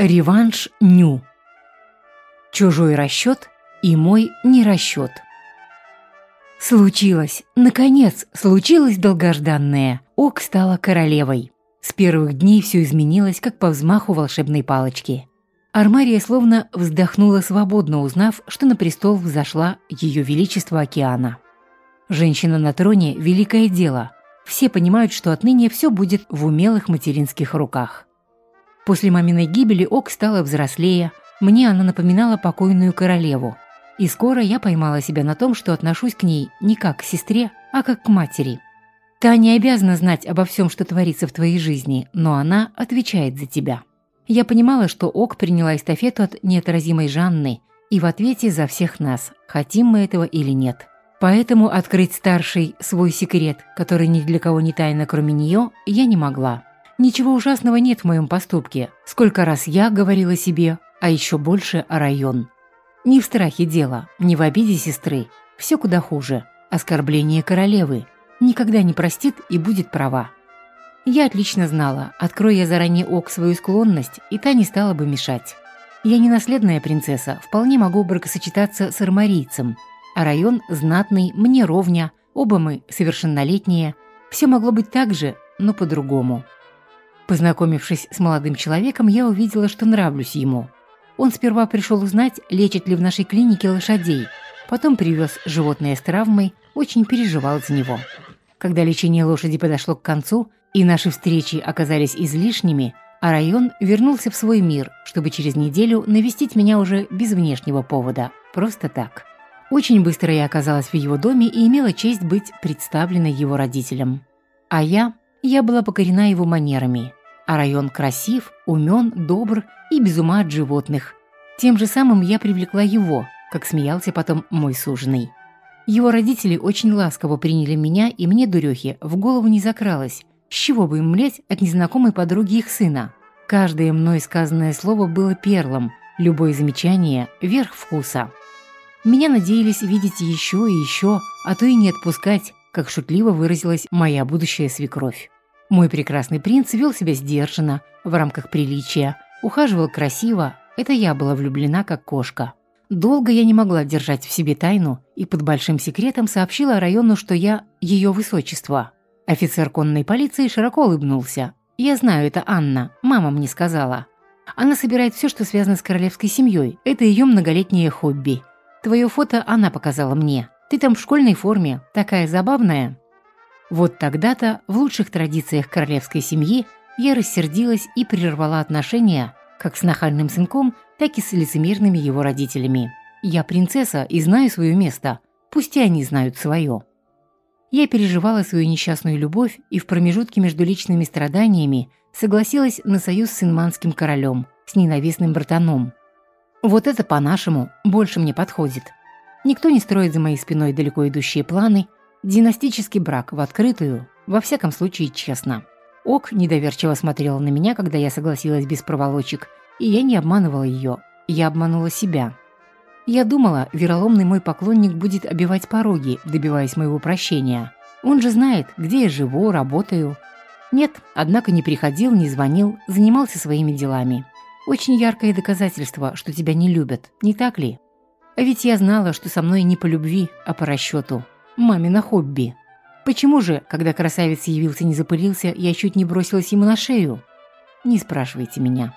Реванш Ню. Чужой расчет и мой нерасчет. Случилось, наконец, случилось долгожданное. Ок стала королевой. С первых дней все изменилось, как по взмаху волшебной палочки. Армария словно вздохнула свободно, узнав, что на престол взошла Ее Величество Океана. Женщина на троне – великое дело. Все понимают, что отныне все будет в умелых материнских руках. После маминой гибели Ок стала взрослее, мне она напоминала покойную королеву. И скоро я поймала себя на том, что отношусь к ней не как к сестре, а как к матери. Та не обязана знать обо всем, что творится в твоей жизни, но она отвечает за тебя. Я понимала, что Ок приняла эстафету от неотразимой Жанны и в ответе за всех нас, хотим мы этого или нет. Поэтому открыть старший свой секрет, который ни для кого не тайна, кроме нее, я не могла. Ничего ужасного нет в моем поступке. Сколько раз я говорила себе, а еще больше о район. Не в страхе дело, не в обиде сестры. Все куда хуже. Оскорбление королевы. Никогда не простит и будет права. Я отлично знала, открою я заранее ок свою склонность, и та не стала бы мешать. Я не наследная принцесса, вполне могу бракосочетаться с армарийцем. А район знатный, мне ровня, оба мы совершеннолетние. Все могло быть так же, но по-другому. Познакомившись с молодым человеком, я увидела, что нравлюсь ему. Он сперва пришел узнать, лечат ли в нашей клинике лошадей, потом привез животное с травмой, очень переживал за него. Когда лечение лошади подошло к концу, и наши встречи оказались излишними, а район вернулся в свой мир, чтобы через неделю навестить меня уже без внешнего повода, просто так. Очень быстро я оказалась в его доме и имела честь быть представленной его родителям. А я, я была покорена его манерами – а район красив, умен, добр и без ума от животных. Тем же самым я привлекла его, как смеялся потом мой суженый. Его родители очень ласково приняли меня, и мне, дурехе, в голову не закралось, с чего бы им млеть от незнакомой подруги их сына. Каждое мной сказанное слово было перлом, любое замечание – верх вкуса. Меня надеялись видеть еще и еще, а то и не отпускать, как шутливо выразилась моя будущая свекровь. Мой прекрасный принц вел себя сдержанно, в рамках приличия, ухаживал красиво, это я была влюблена как кошка. Долго я не могла держать в себе тайну и под большим секретом сообщила району, что я ее высочество. Офицер конной полиции широко улыбнулся. «Я знаю, это Анна, мама мне сказала. Она собирает все, что связано с королевской семьей. Это ее многолетнее хобби. Твое фото она показала мне. Ты там в школьной форме, такая забавная». Вот тогда-то, в лучших традициях королевской семьи, я рассердилась и прервала отношения как с нахальным сынком, так и с лицемерными его родителями. Я принцесса и знаю свое место, пусть и они знают свое. Я переживала свою несчастную любовь и в промежутке между личными страданиями согласилась на союз с инманским королем, с ненавистным братаном. Вот это по-нашему больше мне подходит. Никто не строит за моей спиной далеко идущие планы – Династический брак в открытую, во всяком случае честно. Ок недоверчиво смотрела на меня, когда я согласилась без проволочек, и я не обманывала ее, я обманула себя. Я думала, вероломный мой поклонник будет обивать пороги, добиваясь моего прощения. Он же знает, где я живу, работаю. Нет, однако не приходил, не звонил, занимался своими делами. Очень яркое доказательство, что тебя не любят, не так ли? А ведь я знала, что со мной не по любви, а по расчету мамино хобби. Почему же, когда красавец явился не запылился, я чуть не бросилась ему на шею? Не спрашивайте меня.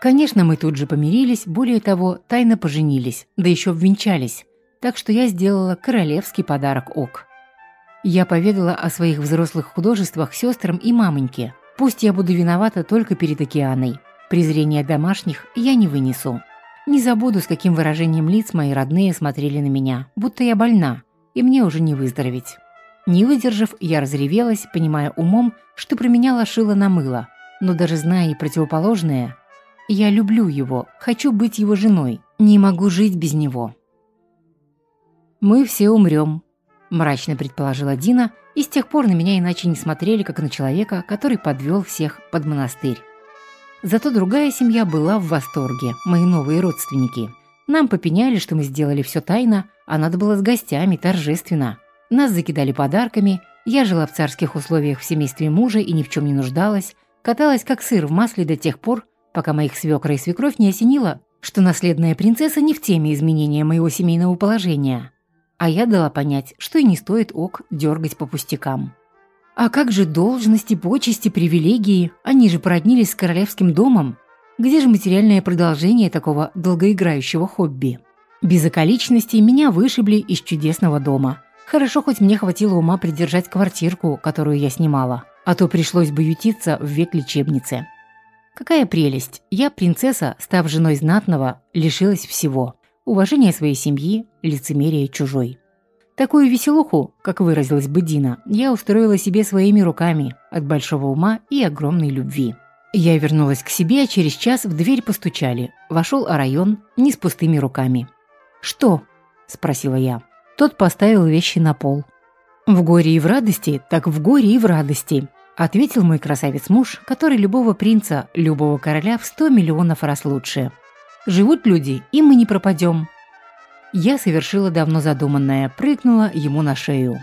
Конечно, мы тут же помирились, более того, тайно поженились, да еще обвенчались, так что я сделала королевский подарок ок. Я поведала о своих взрослых художествах сестрам и мамоньке. Пусть я буду виновата только перед океаной. Презрение домашних я не вынесу. Не забуду, с каким выражением лиц мои родные смотрели на меня, будто я больна, и мне уже не выздороветь. Не выдержав, я разревелась, понимая умом, что променяла шило на мыло. Но даже зная и противоположное, я люблю его, хочу быть его женой, не могу жить без него. «Мы все умрем», – мрачно предположила Дина, и с тех пор на меня иначе не смотрели, как на человека, который подвел всех под монастырь. Зато другая семья была в восторге, мои новые родственники – нам попеняли, что мы сделали все тайно, а надо было с гостями, торжественно. Нас закидали подарками, я жила в царских условиях в семействе мужа и ни в чем не нуждалась, каталась как сыр в масле до тех пор, пока моих свекра и свекровь не осенило, что наследная принцесса не в теме изменения моего семейного положения. А я дала понять, что и не стоит ок дергать по пустякам. А как же должности, почести, привилегии? Они же породнились с королевским домом. Где же материальное продолжение такого долгоиграющего хобби? Без околичностей меня вышибли из чудесного дома. Хорошо, хоть мне хватило ума придержать квартирку, которую я снимала, а то пришлось бы ютиться в век лечебницы. Какая прелесть! Я, принцесса, став женой знатного, лишилась всего. Уважения своей семьи, лицемерия чужой. Такую веселуху, как выразилась бы Дина, я устроила себе своими руками, от большого ума и огромной любви. Я вернулась к себе, а через час в дверь постучали. Вошел Арайон не с пустыми руками. «Что?» – спросила я. Тот поставил вещи на пол. «В горе и в радости, так в горе и в радости», – ответил мой красавец-муж, который любого принца, любого короля в сто миллионов раз лучше. «Живут люди, и мы не пропадем. Я совершила давно задуманное, прыгнула ему на шею.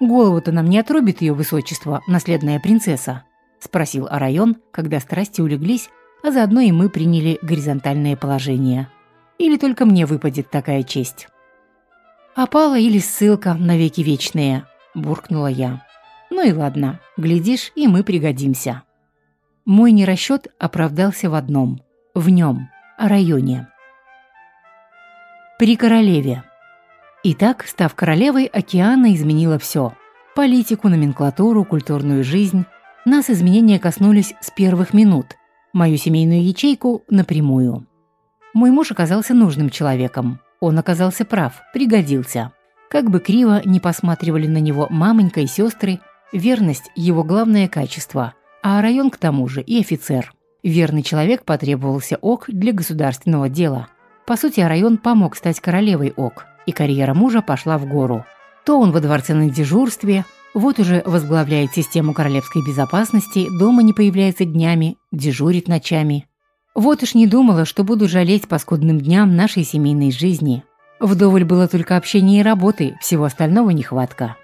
«Голову-то нам не отрубит ее высочество, наследная принцесса?» – спросил Арайон, когда страсти улеглись, а заодно и мы приняли горизонтальное положение. «Или только мне выпадет такая честь?» «Опала или ссылка навеки вечные», – буркнула я. «Ну и ладно, глядишь, и мы пригодимся». Мой нерасчет оправдался в одном – в нем, о районе. При королеве. Итак, став королевой, Океана изменила все. Политику, номенклатуру, культурную жизнь. Нас изменения коснулись с первых минут. Мою семейную ячейку – напрямую. Мой муж оказался нужным человеком. Он оказался прав, пригодился. Как бы криво не посматривали на него мамонька и сестры, верность – его главное качество, а район к тому же и офицер. Верный человек потребовался ок для государственного дела – по сути, район помог стать королевой Ок, и карьера мужа пошла в гору. То он во дворце на дежурстве, вот уже возглавляет систему королевской безопасности, дома не появляется днями, дежурит ночами. Вот уж не думала, что буду жалеть по скудным дням нашей семейной жизни. Вдоволь было только общение и работы, всего остального нехватка.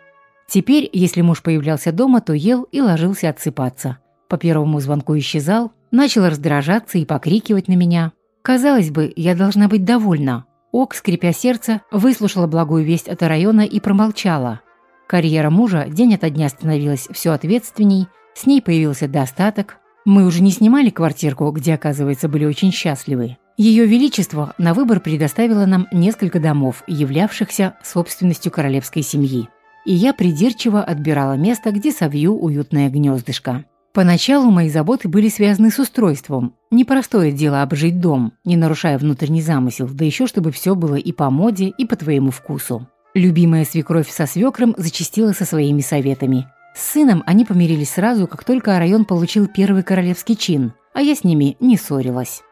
Теперь, если муж появлялся дома, то ел и ложился отсыпаться. По первому звонку исчезал, начал раздражаться и покрикивать на меня. Казалось бы, я должна быть довольна. Ок, скрипя сердце, выслушала благую весть от района и промолчала. Карьера мужа день ото дня становилась все ответственней, с ней появился достаток. Мы уже не снимали квартирку, где, оказывается, были очень счастливы. Ее Величество на выбор предоставило нам несколько домов, являвшихся собственностью королевской семьи. И я придирчиво отбирала место, где совью уютное гнездышко. Поначалу мои заботы были связаны с устройством. Непростое дело обжить дом, не нарушая внутренний замысел, да еще чтобы все было и по моде, и по твоему вкусу. Любимая свекровь со свекром зачастила со своими советами. С сыном они помирились сразу, как только район получил первый королевский чин, а я с ними не ссорилась.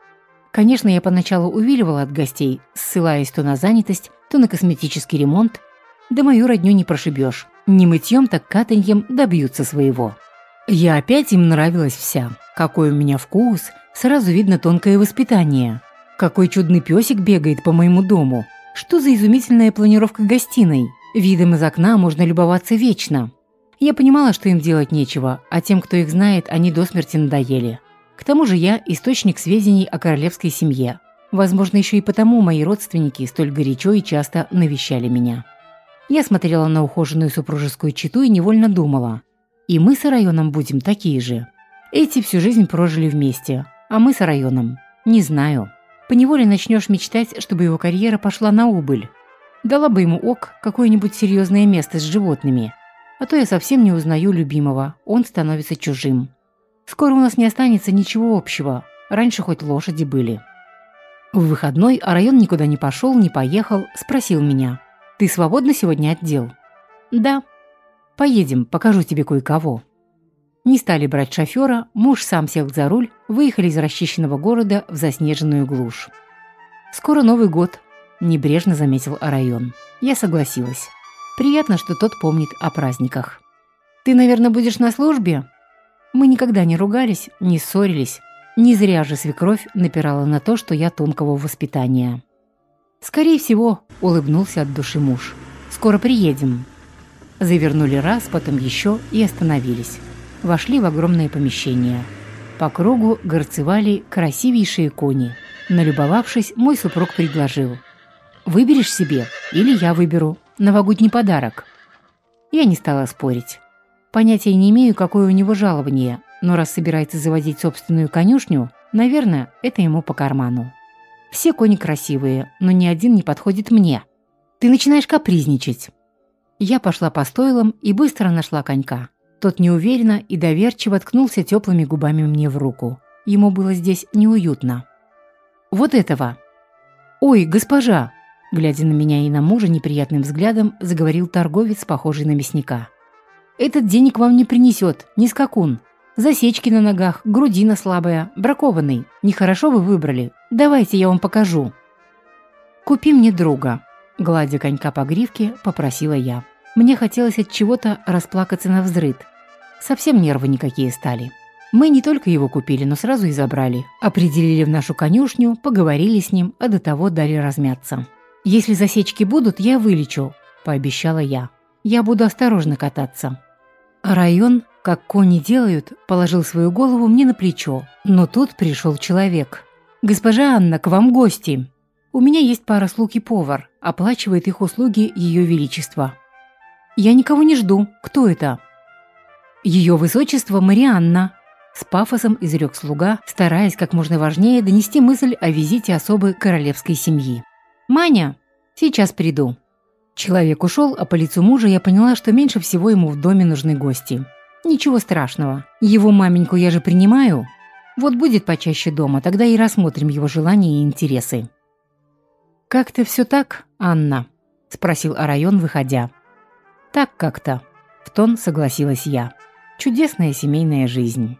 Конечно, я поначалу увиливала от гостей, ссылаясь то на занятость, то на косметический ремонт. Да мою родню не прошибешь. Не мытьем, так катаньем добьются своего. Я опять им нравилась вся. Какой у меня вкус, сразу видно тонкое воспитание. Какой чудный песик бегает по моему дому. Что за изумительная планировка гостиной. Видом из окна можно любоваться вечно. Я понимала, что им делать нечего, а тем, кто их знает, они до смерти надоели. К тому же я источник сведений о королевской семье. Возможно, еще и потому мои родственники столь горячо и часто навещали меня. Я смотрела на ухоженную супружескую чету и невольно думала, и мы с районом будем такие же. Эти всю жизнь прожили вместе, а мы с районом. Не знаю. Поневоле начнешь мечтать, чтобы его карьера пошла на убыль. Дала бы ему ок какое-нибудь серьезное место с животными. А то я совсем не узнаю любимого, он становится чужим. Скоро у нас не останется ничего общего. Раньше хоть лошади были. В выходной а район никуда не пошел, не поехал, спросил меня. «Ты свободна сегодня от дел?» «Да», Поедем, покажу тебе кое-кого». Не стали брать шофера, муж сам сел за руль, выехали из расчищенного города в заснеженную глушь. «Скоро Новый год», – небрежно заметил район. Я согласилась. Приятно, что тот помнит о праздниках. «Ты, наверное, будешь на службе?» Мы никогда не ругались, не ссорились. Не зря же свекровь напирала на то, что я тонкого воспитания. «Скорее всего», – улыбнулся от души муж. «Скоро приедем». Завернули раз, потом еще и остановились. Вошли в огромное помещение. По кругу горцевали красивейшие кони. Налюбовавшись, мой супруг предложил. «Выберешь себе, или я выберу. Новогодний подарок». Я не стала спорить. Понятия не имею, какое у него жалование, но раз собирается заводить собственную конюшню, наверное, это ему по карману. Все кони красивые, но ни один не подходит мне. Ты начинаешь капризничать. Я пошла по стойлам и быстро нашла конька. Тот неуверенно и доверчиво ткнулся теплыми губами мне в руку. Ему было здесь неуютно. «Вот этого!» «Ой, госпожа!» Глядя на меня и на мужа неприятным взглядом, заговорил торговец, похожий на мясника. «Этот денег вам не принесет, не скакун. Засечки на ногах, грудина слабая, бракованный. Нехорошо вы выбрали. Давайте я вам покажу». «Купи мне друга», — гладя конька по гривке, попросила я. Мне хотелось от чего-то расплакаться на взрыд. Совсем нервы никакие стали. Мы не только его купили, но сразу и забрали. Определили в нашу конюшню, поговорили с ним, а до того дали размяться. «Если засечки будут, я вылечу», – пообещала я. «Я буду осторожно кататься». район, как кони делают, положил свою голову мне на плечо. Но тут пришел человек. «Госпожа Анна, к вам гости. У меня есть пара слуг и повар. Оплачивает их услуги Ее Величество». «Я никого не жду. Кто это?» «Ее Высочество Марианна», – с пафосом изрек слуга, стараясь как можно важнее донести мысль о визите особы королевской семьи. «Маня, сейчас приду». Человек ушел, а по лицу мужа я поняла, что меньше всего ему в доме нужны гости. Ничего страшного. Его маменьку я же принимаю. Вот будет почаще дома, тогда и рассмотрим его желания и интересы. «Как-то все так, Анна?» – спросил Арайон, выходя. «Так как-то», – в тон согласилась я. «Чудесная семейная жизнь».